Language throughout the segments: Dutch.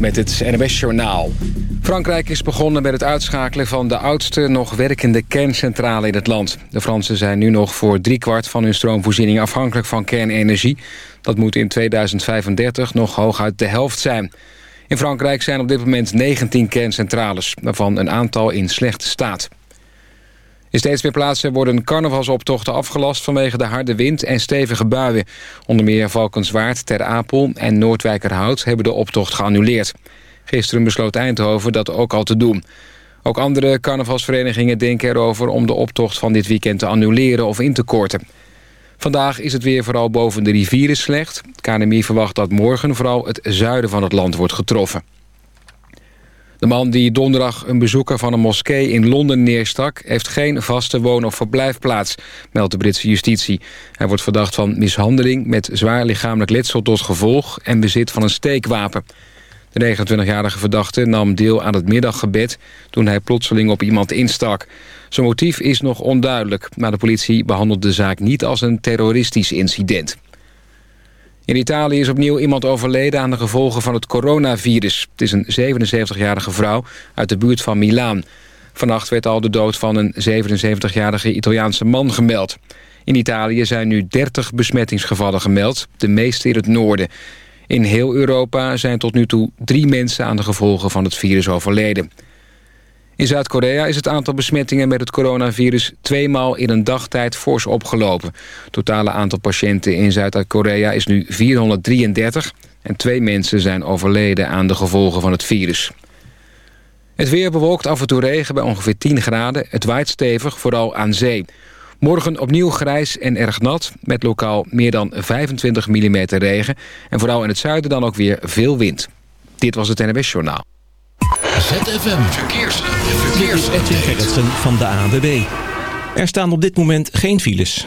Met het NWS-journaal. Frankrijk is begonnen met het uitschakelen van de oudste nog werkende kerncentrale in het land. De Fransen zijn nu nog voor driekwart van hun stroomvoorziening afhankelijk van kernenergie. Dat moet in 2035 nog hooguit de helft zijn. In Frankrijk zijn op dit moment 19 kerncentrales, waarvan een aantal in slechte staat. In steeds meer plaatsen worden carnavalsoptochten afgelast... vanwege de harde wind en stevige buien. Onder meer Valkenswaard, Ter Apel en Noordwijkerhout... hebben de optocht geannuleerd. Gisteren besloot Eindhoven dat ook al te doen. Ook andere carnavalsverenigingen denken erover... om de optocht van dit weekend te annuleren of in te korten. Vandaag is het weer vooral boven de rivieren slecht. KNMI verwacht dat morgen vooral het zuiden van het land wordt getroffen. De man die donderdag een bezoeker van een moskee in Londen neerstak... heeft geen vaste woon- of verblijfplaats, meldt de Britse justitie. Hij wordt verdacht van mishandeling met zwaar lichamelijk letsel tot gevolg... en bezit van een steekwapen. De 29-jarige verdachte nam deel aan het middaggebed... toen hij plotseling op iemand instak. Zijn motief is nog onduidelijk... maar de politie behandelt de zaak niet als een terroristisch incident. In Italië is opnieuw iemand overleden aan de gevolgen van het coronavirus. Het is een 77-jarige vrouw uit de buurt van Milaan. Vannacht werd al de dood van een 77-jarige Italiaanse man gemeld. In Italië zijn nu 30 besmettingsgevallen gemeld, de meeste in het noorden. In heel Europa zijn tot nu toe drie mensen aan de gevolgen van het virus overleden. In Zuid-Korea is het aantal besmettingen met het coronavirus... tweemaal in een dagtijd fors opgelopen. Het totale aantal patiënten in Zuid-Korea is nu 433... en twee mensen zijn overleden aan de gevolgen van het virus. Het weer bewolkt af en toe regen bij ongeveer 10 graden. Het waait stevig, vooral aan zee. Morgen opnieuw grijs en erg nat, met lokaal meer dan 25 mm regen. En vooral in het zuiden dan ook weer veel wind. Dit was het NWS Journaal. ZFM Verkeers. Verkeers. Edwin Gerritsen van de ANWB. Er staan op dit moment geen files.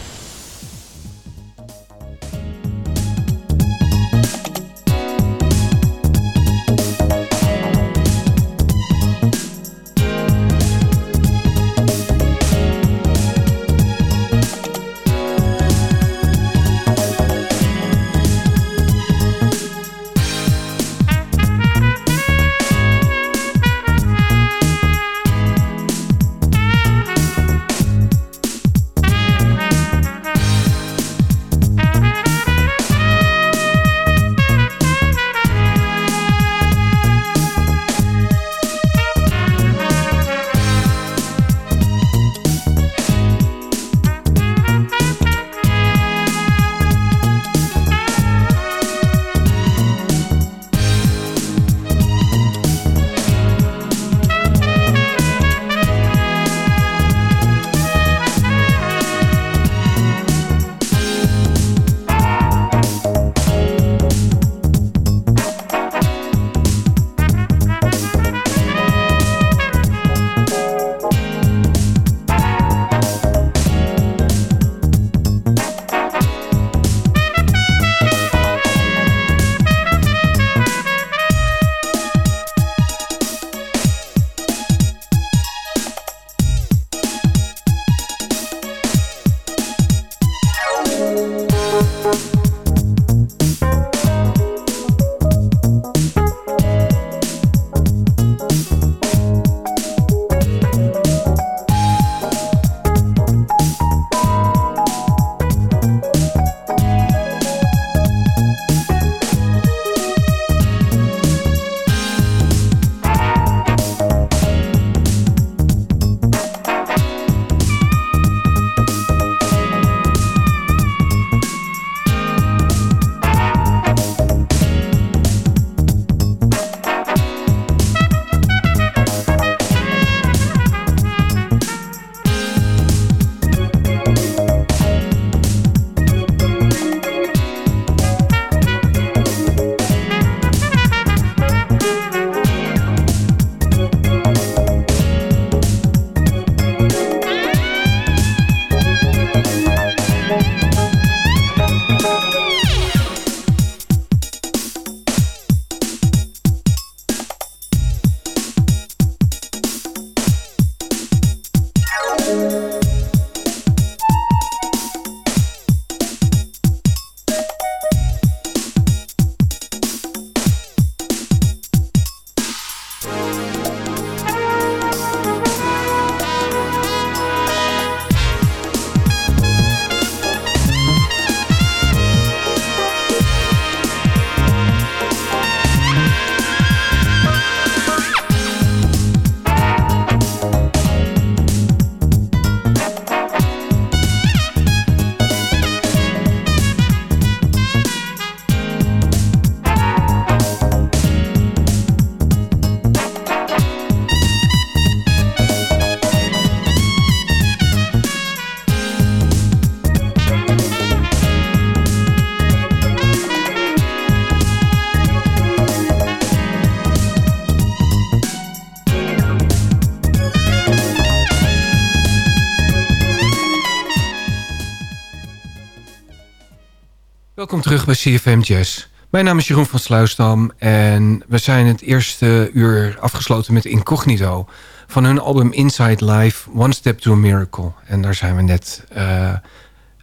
Terug bij CFM Jazz. Mijn naam is Jeroen van Sluisdam en we zijn het eerste uur afgesloten met Incognito van hun album Inside Life, One Step to a Miracle. En daar zijn we net eh,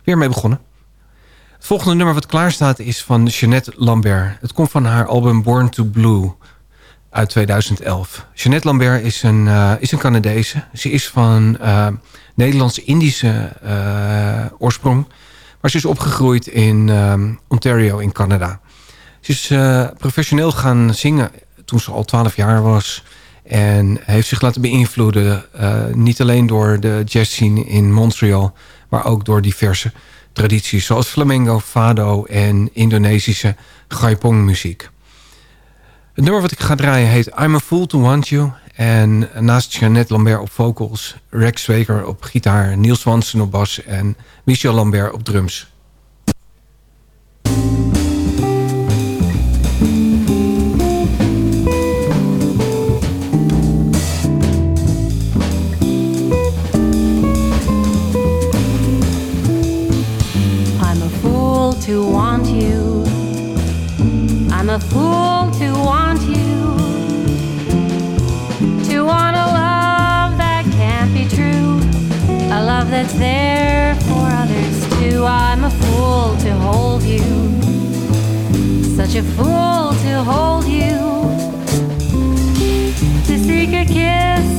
weer mee begonnen. Het volgende nummer wat klaar staat is van Jeanette Lambert. Het komt van haar album Born to Blue uit 2011. Jeanette Lambert is een, eh, is een Canadese. Ze is van uh, Nederlands-Indische uh, oorsprong. Maar ze is opgegroeid in um, Ontario in Canada. Ze is professioneel gaan zingen toen ze al 12 jaar was. En heeft zich laten beïnvloeden. niet alleen door de jazzscene in Montreal. Maar ook door diverse tradities. Zoals flamenco, fado en Indonesische gaipong muziek. Het nummer wat ik ga draaien heet I'm a Fool to Want You. En naast Jeannette Lambert op vocals, Rex Zweger op gitaar... Niels Wansen op bas en Michel Lambert op drums. I'm a fool to want you. I'm a fool that's there for others too. I'm a fool to hold you. Such a fool to hold you. To seek a kiss,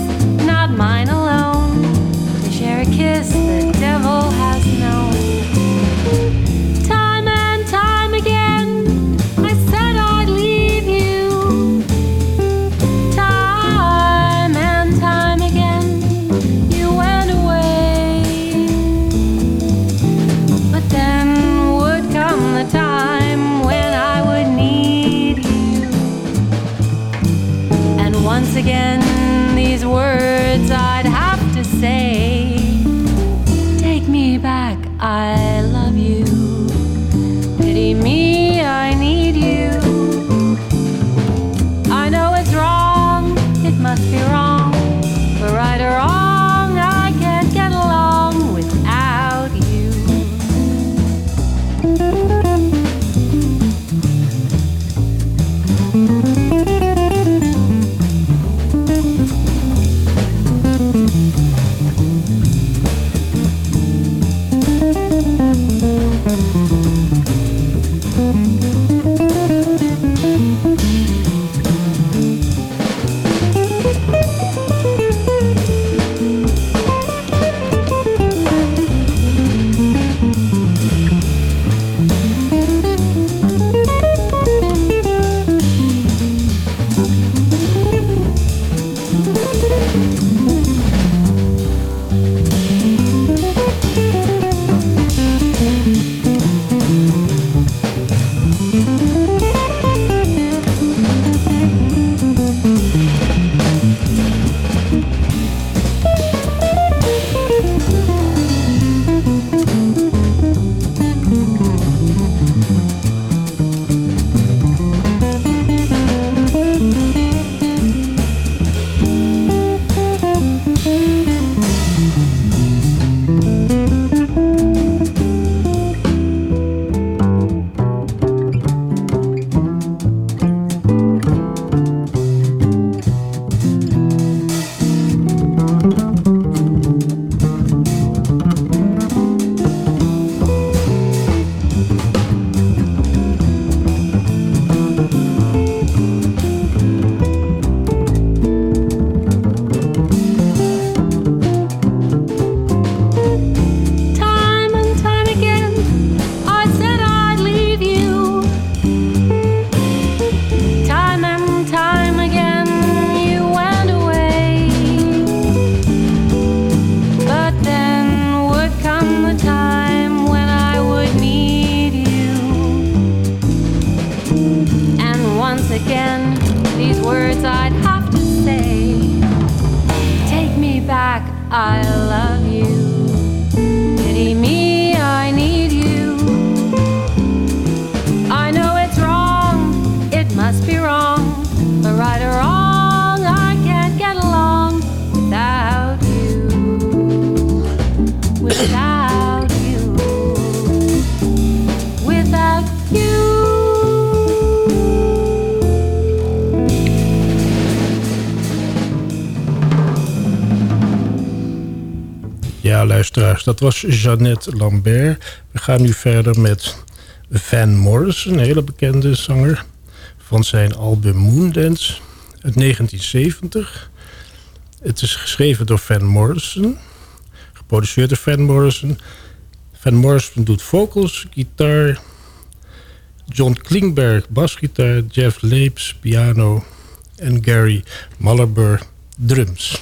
うん。Luisteraars, dat was Jeannette Lambert. We gaan nu verder met Van Morrison, een hele bekende zanger... van zijn album Moondance uit 1970. Het is geschreven door Van Morrison, geproduceerd door Van Morrison. Van Morrison doet vocals, gitaar... John Klingberg, basgitaar... Jeff Leeps, piano... en Gary Mallerber, drums.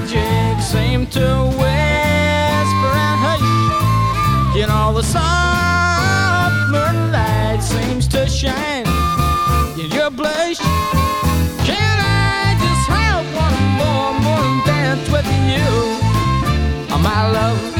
magic seem to whisper and hush. You know, the soft moonlight seems to shine in your blush. Can I just have one more moon dance with you, oh, my love?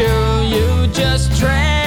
touch you, you just tremble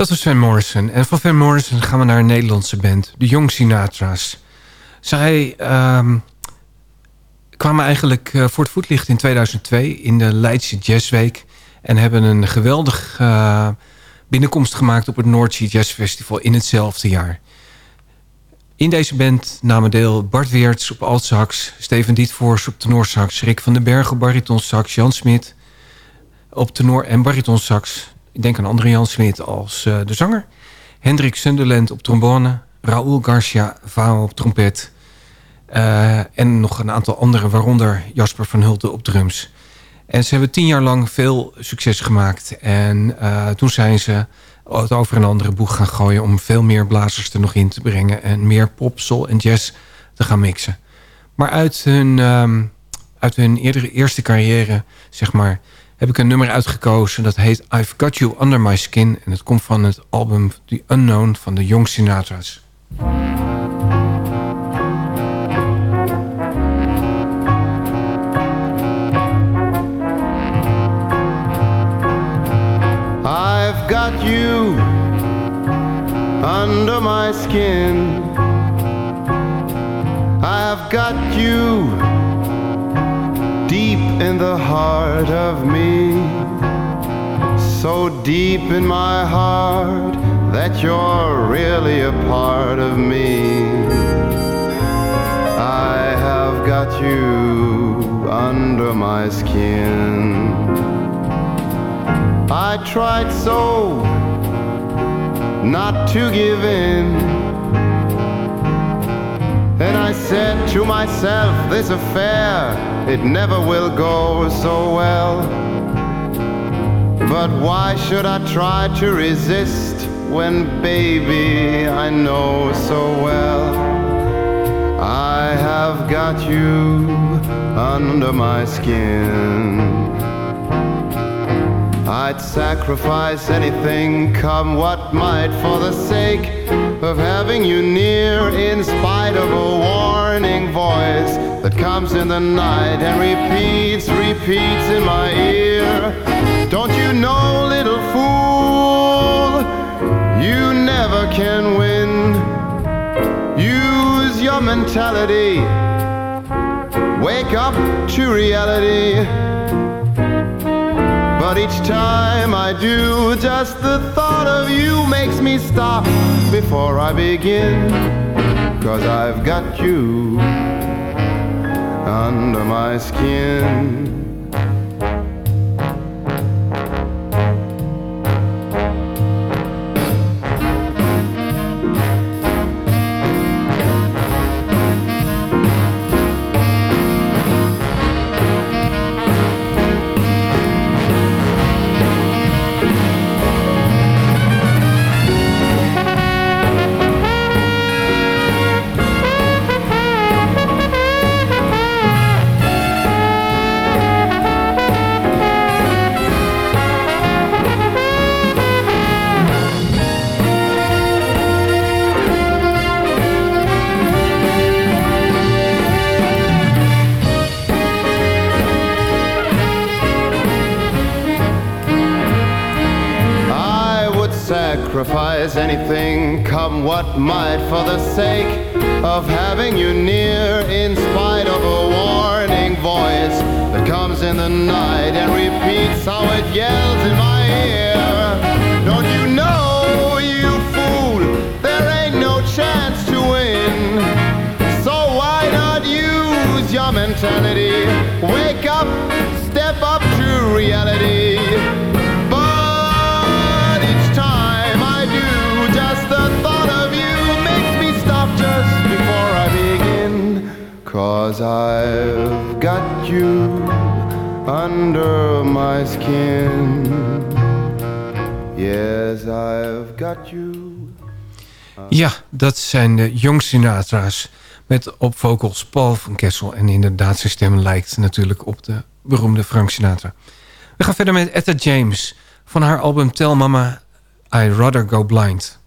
Dat was Van Morrison. En van Van Morrison gaan we naar een Nederlandse band. De Young Sinatra's. Zij ehm, kwamen eigenlijk eh, voor het voetlicht in 2002 in de Leidse Jazzweek. En hebben een geweldig eh, binnenkomst gemaakt op het Sea Jazz Festival in hetzelfde jaar. In deze band namen deel Bart Weerts op altsax... Steven Dietvoors op tenorsax... Rick van den Berg op baritonsax... Jan Smit op tenor en baritonsax. Ik denk aan andere Jan Smit als eh, de zanger. Hendrik Sunderland op trombone. Raúl Garcia Vao op trompet. Eh, en nog een aantal anderen, waaronder Jasper van Hulten op drums. En ze hebben tien jaar lang veel succes gemaakt. En eh, toen zijn ze het over een andere boeg gaan gooien... om veel meer blazers er nog in te brengen... en meer pop, soul en jazz te gaan mixen. Maar uit hun, ehm, uit hun eerdere, eerste carrière, zeg maar... heb ik een nummer uitgekozen dat heet I've Got You Under My Skin... en het komt van het album The Unknown van de Young Sinatra's. I've got you under my skin. I've got you in the heart of me. So deep in my heart that you're really a part of me. I have got you under my skin. I tried so not to give in. And I said to myself, this affair, it never will go so well. But why should I try to resist when, baby, I know so well? I have got you under my skin. I'd sacrifice anything, come what might, for the sake of having you near, in spite of a warning voice that comes in the night and repeats, repeats in my ear. Don't you know, little fool, you never can win. Use your mentality, wake up to reality. But each time I do, just the thought of you makes me stop before I begin. Cause I've got you under my skin. Sacrifice anything, come what might, for the sake of having you near, in spite of a warning voice that comes in the night and repeats how it yells in my ear. Don't you know, you fool, there ain't no chance to win. So why not use your mentality? Wake up, step up to reality. Cause I've got you under my skin. Yes, I've got you. Ja, dat zijn de Young Sinatra's. Met op vocals Paul van Kessel. En inderdaad, zijn stem lijkt natuurlijk op de beroemde Frank Sinatra. We gaan verder met Etta James. Van haar album Tell Mama I Rather Go Blind.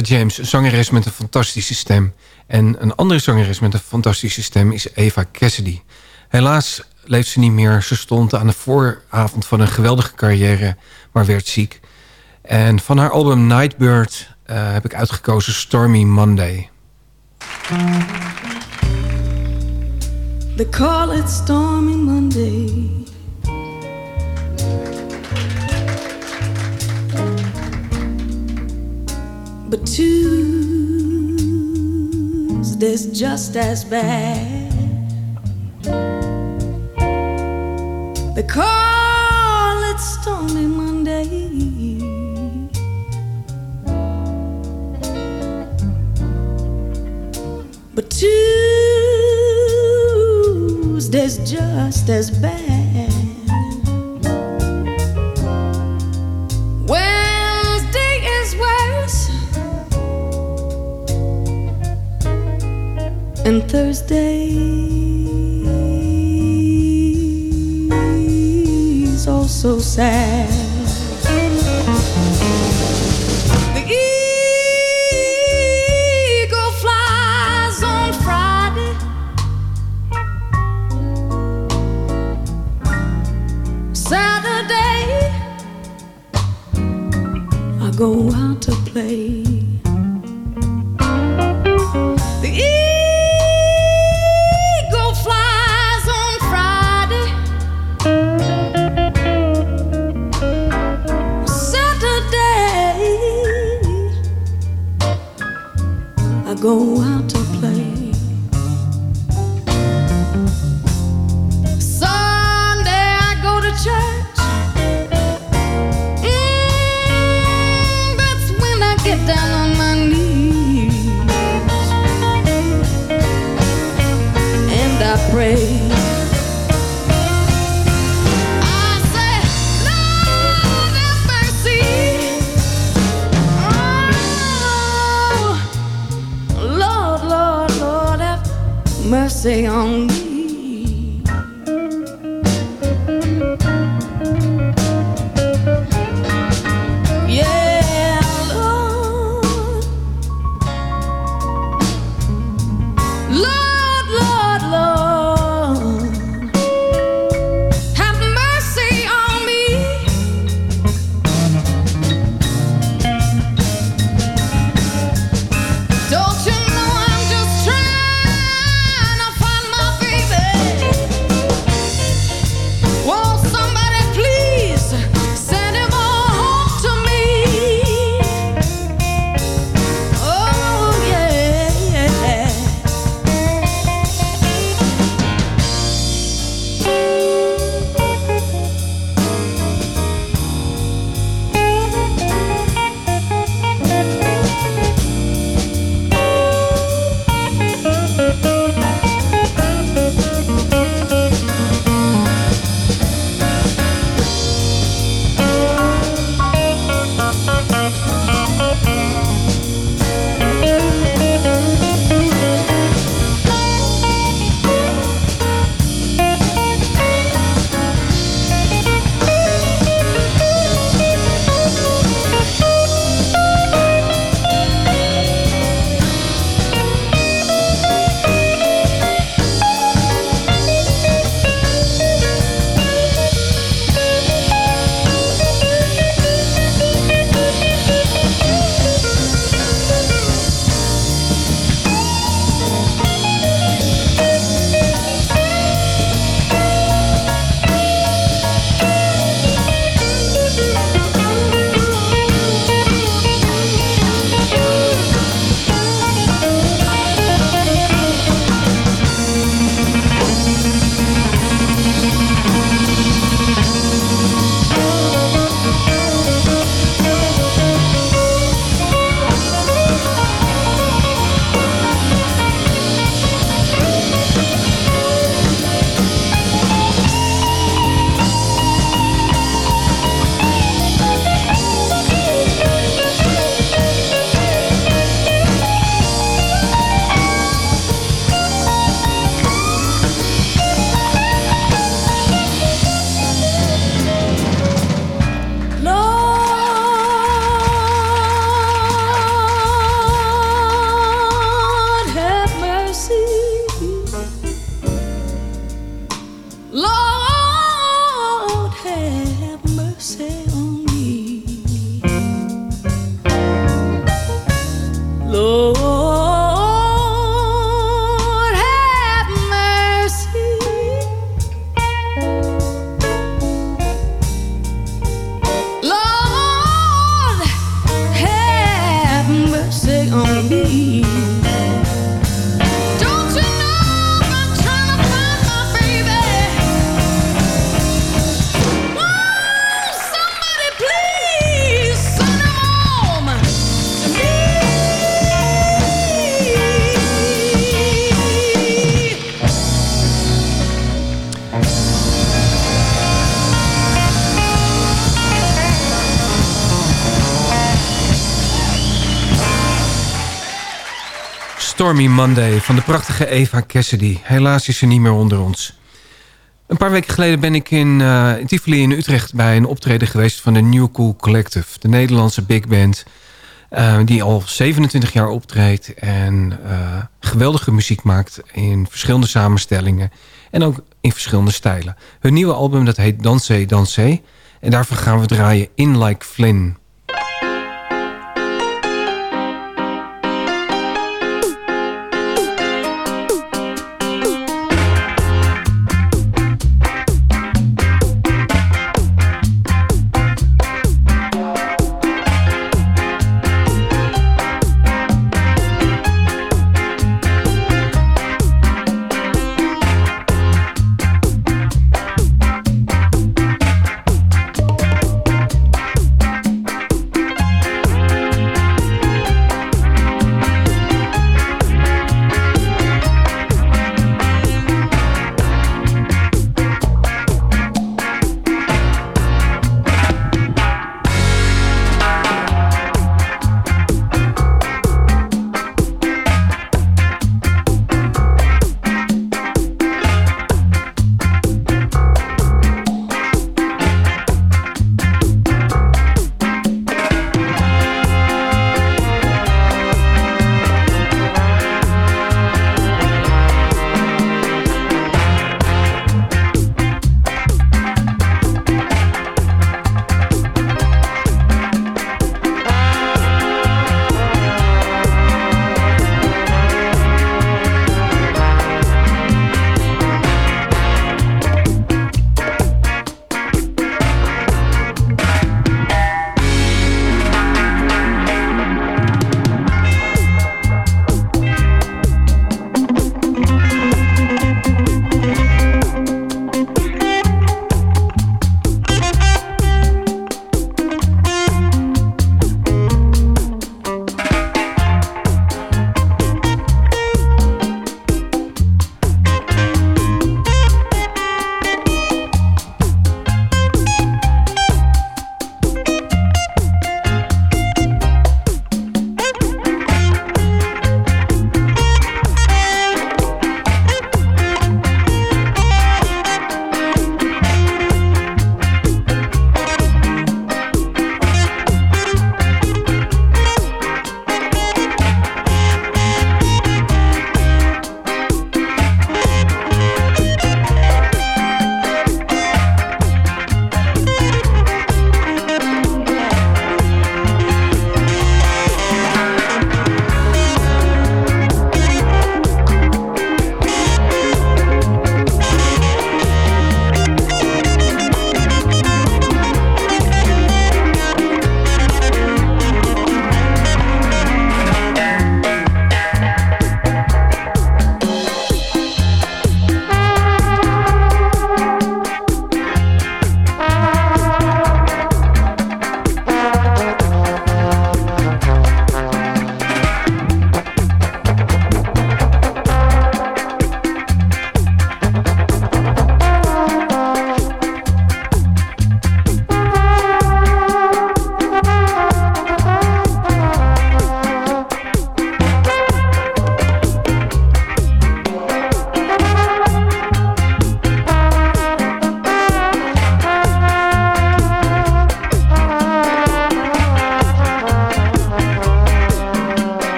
James, een zangeres met een fantastische stem. En een andere zangeres met een fantastische stem is Eva Cassidy. Helaas leeft ze niet meer. Ze stond aan de vooravond van een geweldige carrière, maar werd ziek. En van haar album Nightbird eh, heb ik uitgekozen Stormy Monday. They call it Stormy Monday. But Tuesday's just as bad. They call it Stormy Monday. But Tuesday's just as bad. And Thursday's also sad. The eagle flies on Friday. Saturday, I go out to play. Stormy Monday van de prachtige Eva Cassidy. Helaas is ze niet meer onder ons. Een paar weken geleden ben ik in, eh, in Tivoli in Utrecht... bij een optreden geweest van de New Cool Collective. De Nederlandse big band eh, die al 27 jaar optreedt... en eh, geweldige muziek maakt in verschillende samenstellingen... en ook in verschillende stijlen. Hun nieuwe album dat heet Dansé Dansé... en daarvan gaan we draaien In Like Flynn...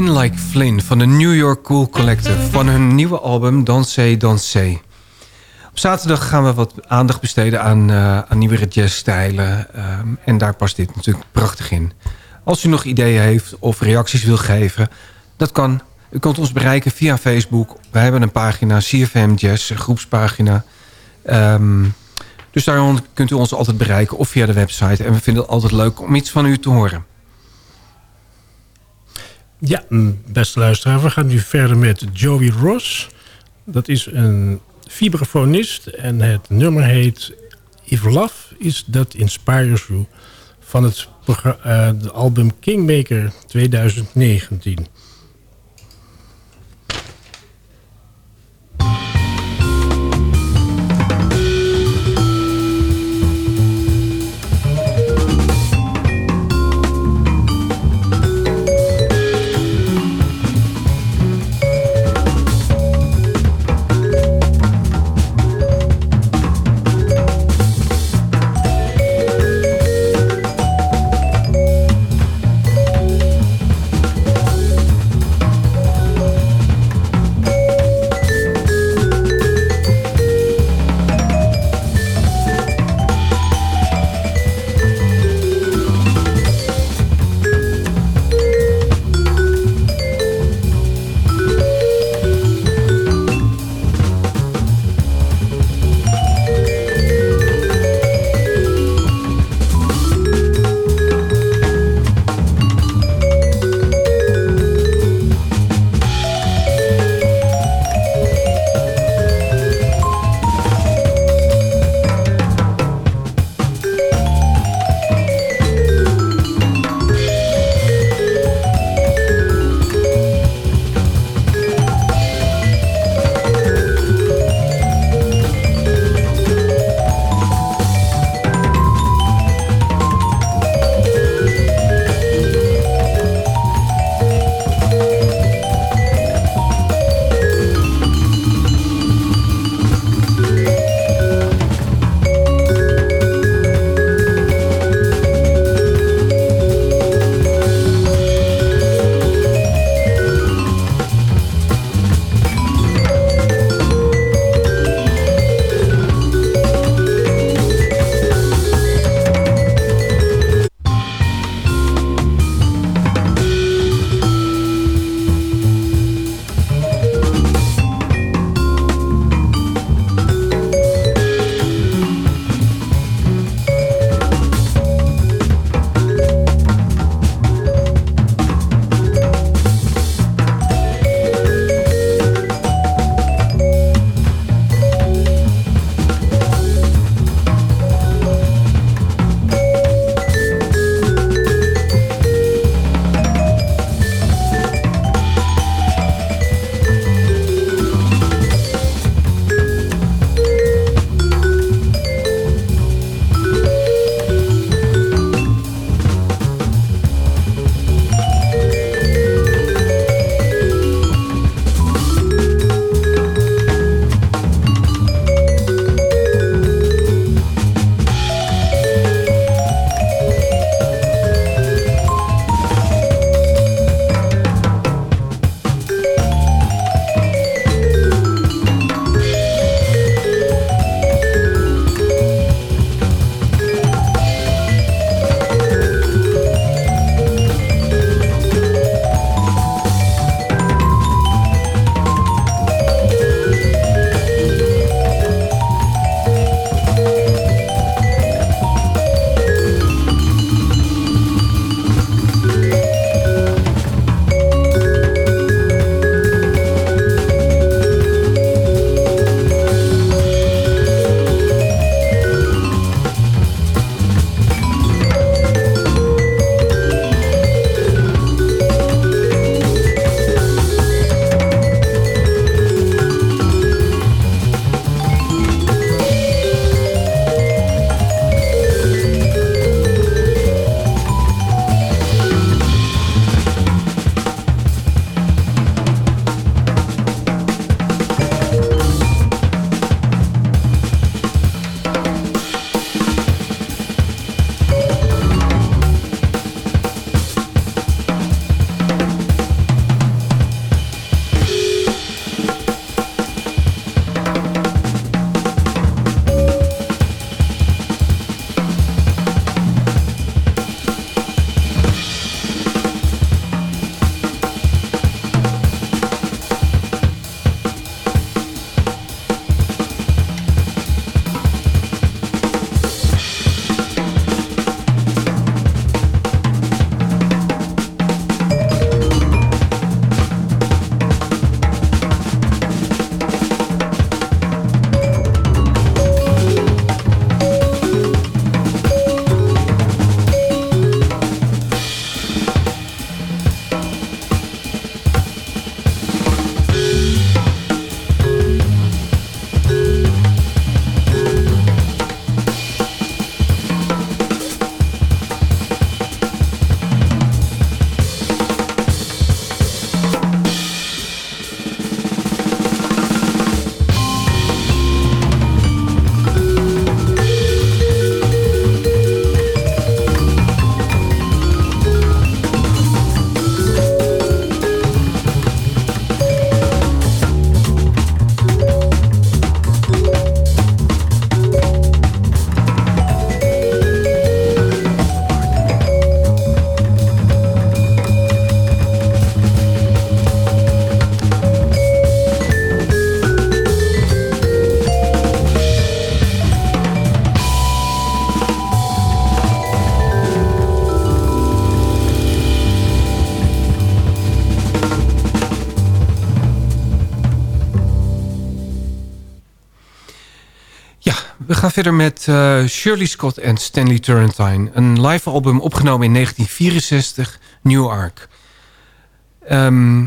In Like Flynn van de New York Cool Collective... van hun nieuwe album Dansé Dansé. Op zaterdag gaan we wat aandacht besteden aan, uh, aan nieuwere jazzstijlen. Um, en daar past dit natuurlijk prachtig in. Als u nog ideeën heeft of reacties wil geven, dat kan. U kunt ons bereiken via Facebook. Wij hebben een pagina, CFM Jazz, een groepspagina. Um, dus daar kunt u ons altijd bereiken of via de website. En we vinden het altijd leuk om iets van u te horen. Ja, beste luisteraar, we gaan nu verder met Joey Ross. Dat is een vibrafonist en het nummer heet If Love Is That Inspires You... van het uh, album Kingmaker 2019. Gaan verder met eh, Shirley Scott en Stanley Turrentine. Een live album opgenomen in 1964, New Ark. Ehm,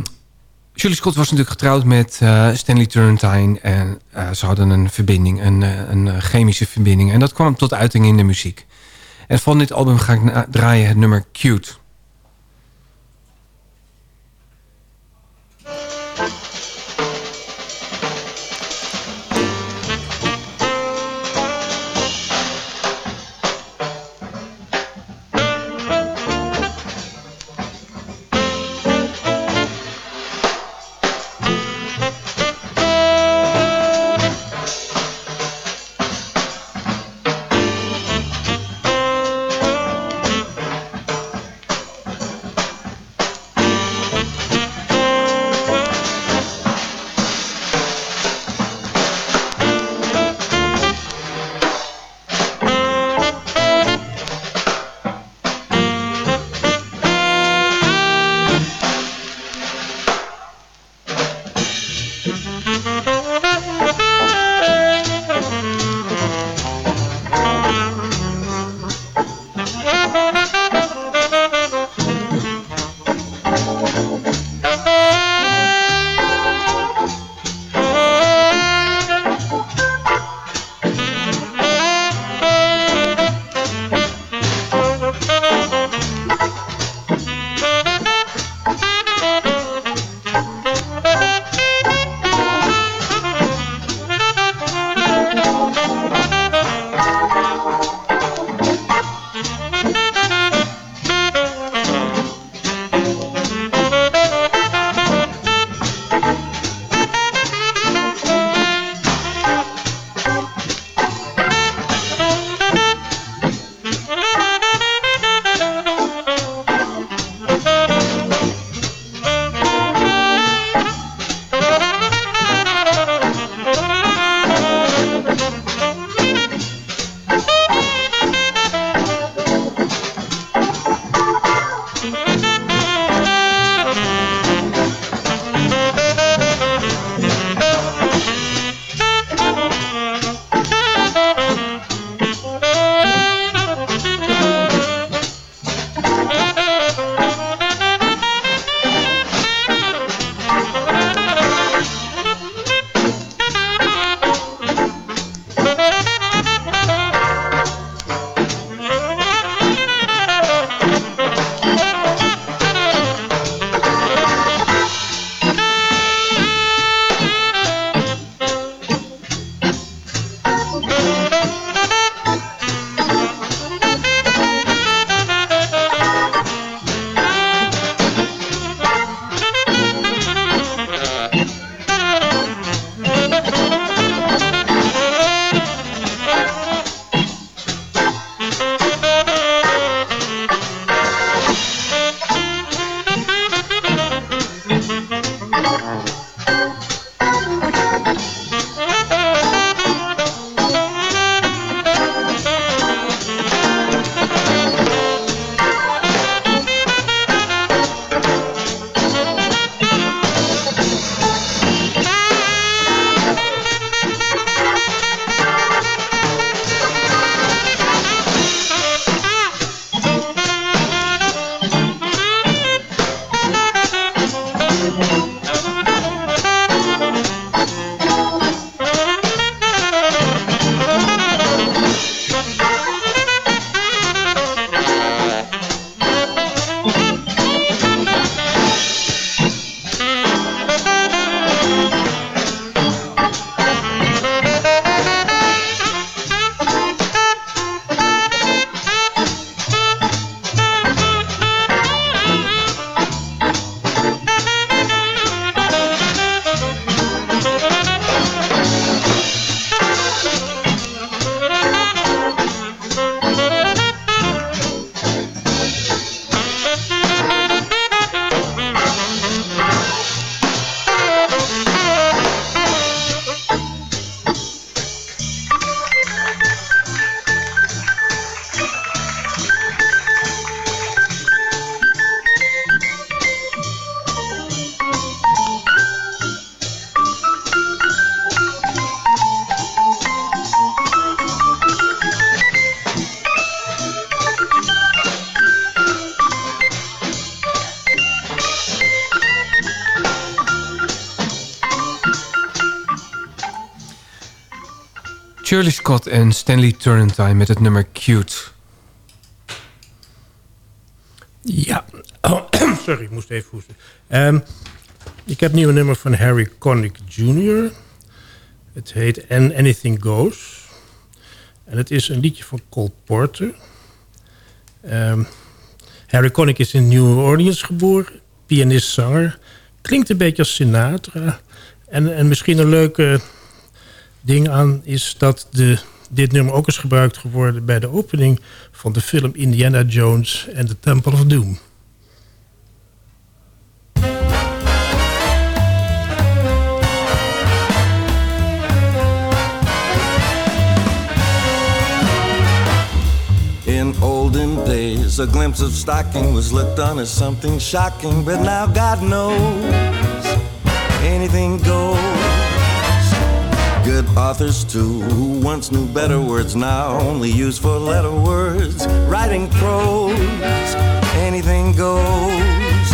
Shirley Scott was natuurlijk getrouwd met eh, Stanley Turrentine. En eh, ze hadden een verbinding, een, een chemische verbinding. En dat kwam tot uiting in de muziek. En van dit album ga ik draaien het nummer Cute. Shirley Scott en Stanley Turrentine met het nummer Cute. Ja, oh, sorry, ik moest even hoesten. Ehm, ik heb een nummer van Harry Connick Jr. Het heet And Anything Goes. En het is een liedje van Cole Porter. Ehm, Harry Connick is in New Orleans geboren. Pianist-zanger. Klinkt een beetje als Sinatra. En, en misschien een leuke ding aan is dat de, dit nummer ook is gebruikt geworden... bij de opening van de film Indiana Jones en the Temple of Doom. In olden days, a glimpse of stocking was looked on as something shocking, but now God knows anything goes. Good authors, too, who once knew better words, now only use four letter words. Writing prose, anything goes.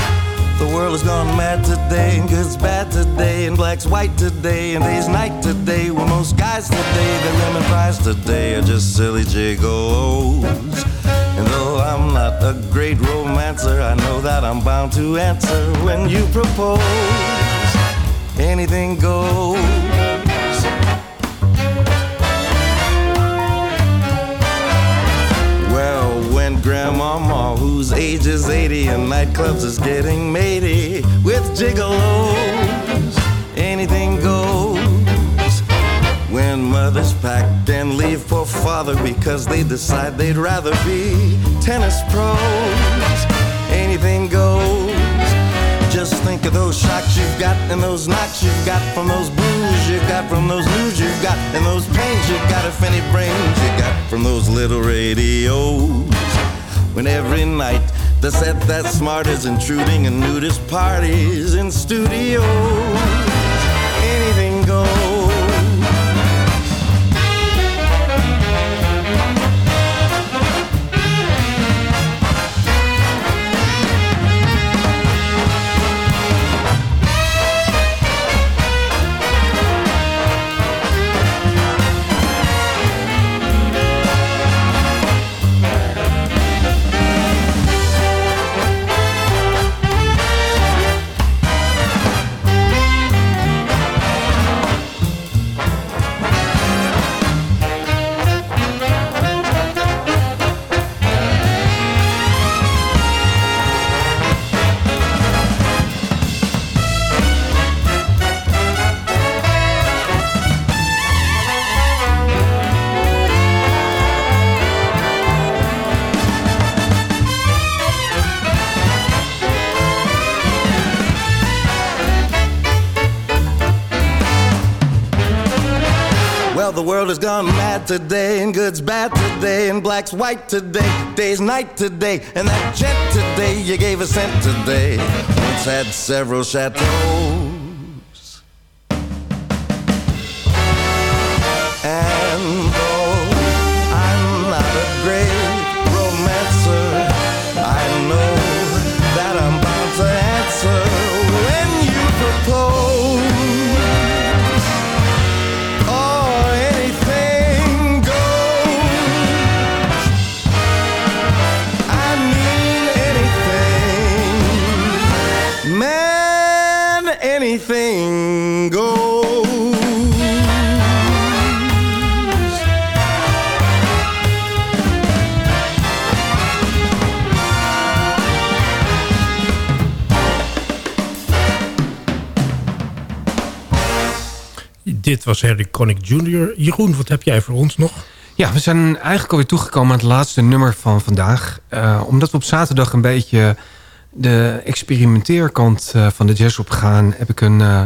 The world has gone mad today, and good's bad today, and black's white today, and day's night today. Well, most guys today, the lemon fries today are just silly jiggles. And though I'm not a great romancer, I know that I'm bound to answer when you propose. Anything goes. Grandmama, whose age is 80 and nightclubs is getting matey with gigolos, anything goes. When mothers pack and leave for father because they decide they'd rather be tennis pros, anything goes. Just think of those shocks you've got and those knocks you've got from those blues you've got from those news you've got and those pains you've got if any brains you got from those little radios. When every night the set that's smart is intruding in nudist parties in studios. Today, and good's bad today, and black's white today, day's night today, and that jet today you gave a cent today. Once had several chateaux. Dit was Harry Connick Jr. Jeroen, wat heb jij voor ons nog? Ja, we zijn eigenlijk alweer toegekomen aan het laatste nummer van vandaag. Eh, omdat we op zaterdag een beetje de experimenteerkant eh, van de jazz op gaan... heb ik een eh,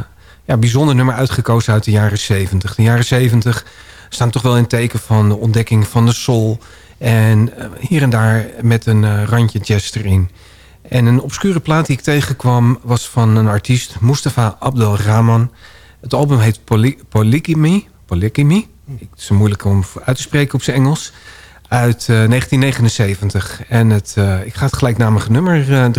ja, bijzonder nummer uitgekozen uit de jaren 70. De jaren 70 staan toch wel in teken van de ontdekking van de soul... en hier en daar met een randje jazz erin. En een obscure plaat die ik tegenkwam was van een artiest... Mustafa Abdel Rahman. Het album heet Poly Polygamy. Polygamy. Het is moeilijk om uit te spreken op zijn Engels. Uit eh, 1979. En het, eh, ik ga het gelijknamige nummer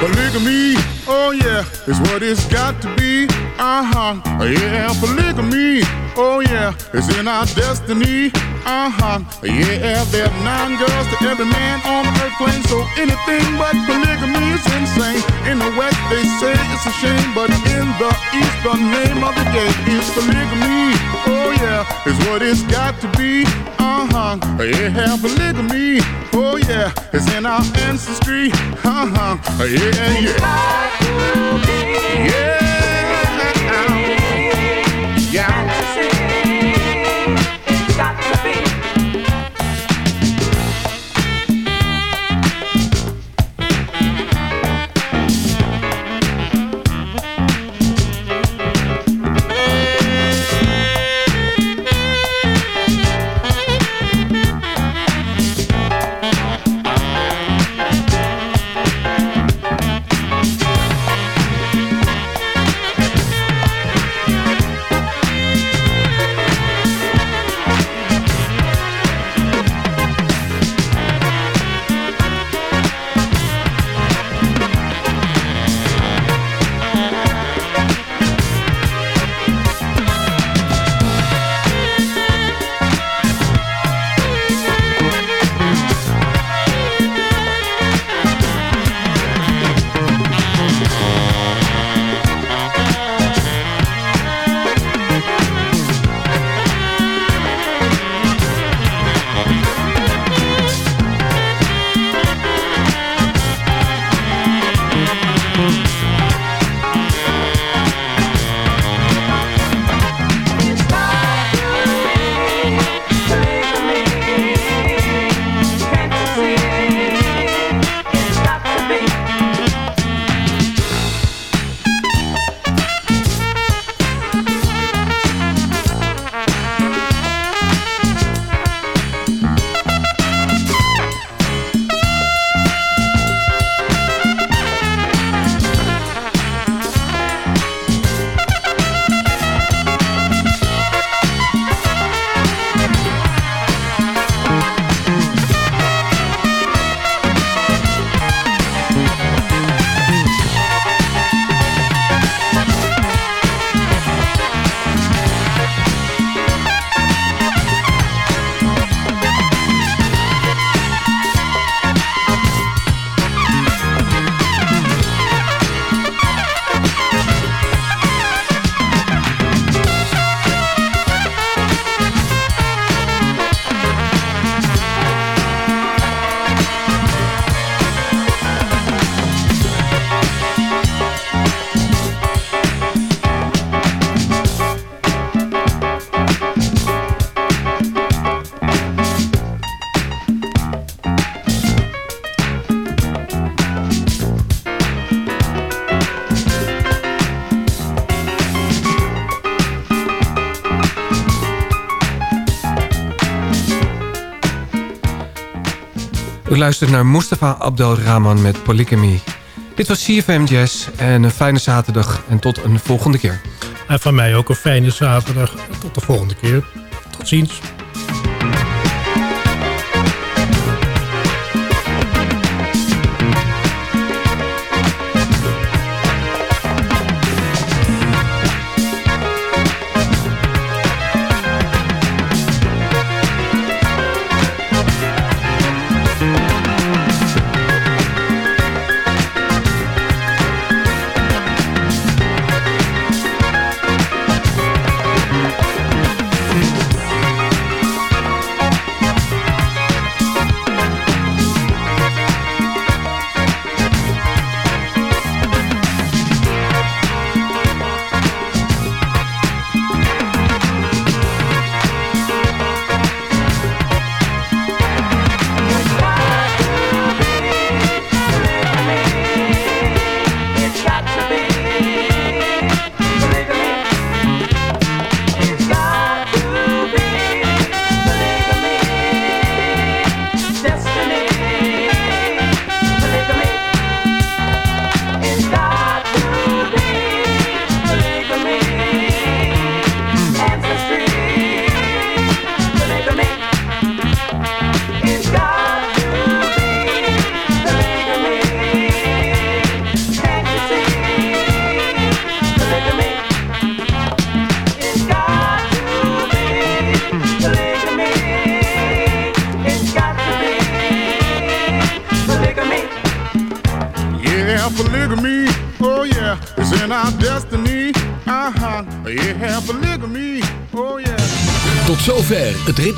Polygamy, oh yeah, is what it's got to be. Uh huh. Yeah, polygamy, oh yeah, is in our destiny. Uh huh. Yeah, there are nine girls to every man on the earth plane. So anything but polygamy is insane. In the West they say it's a shame, but in the East the name of the game is polygamy. Oh yeah, is what it's got to be. Uh huh. Yeah, polygamy. Oh yeah, it's in our ancestry. Uh huh. Yeah, yeah. Yeah. Yeah. Luistert naar Mustafa Abdel Rahman met Polygamy. Dit was CFM Jazz en een fijne zaterdag en tot een volgende keer. En van mij ook een fijne zaterdag. Tot de volgende keer. Tot ziens.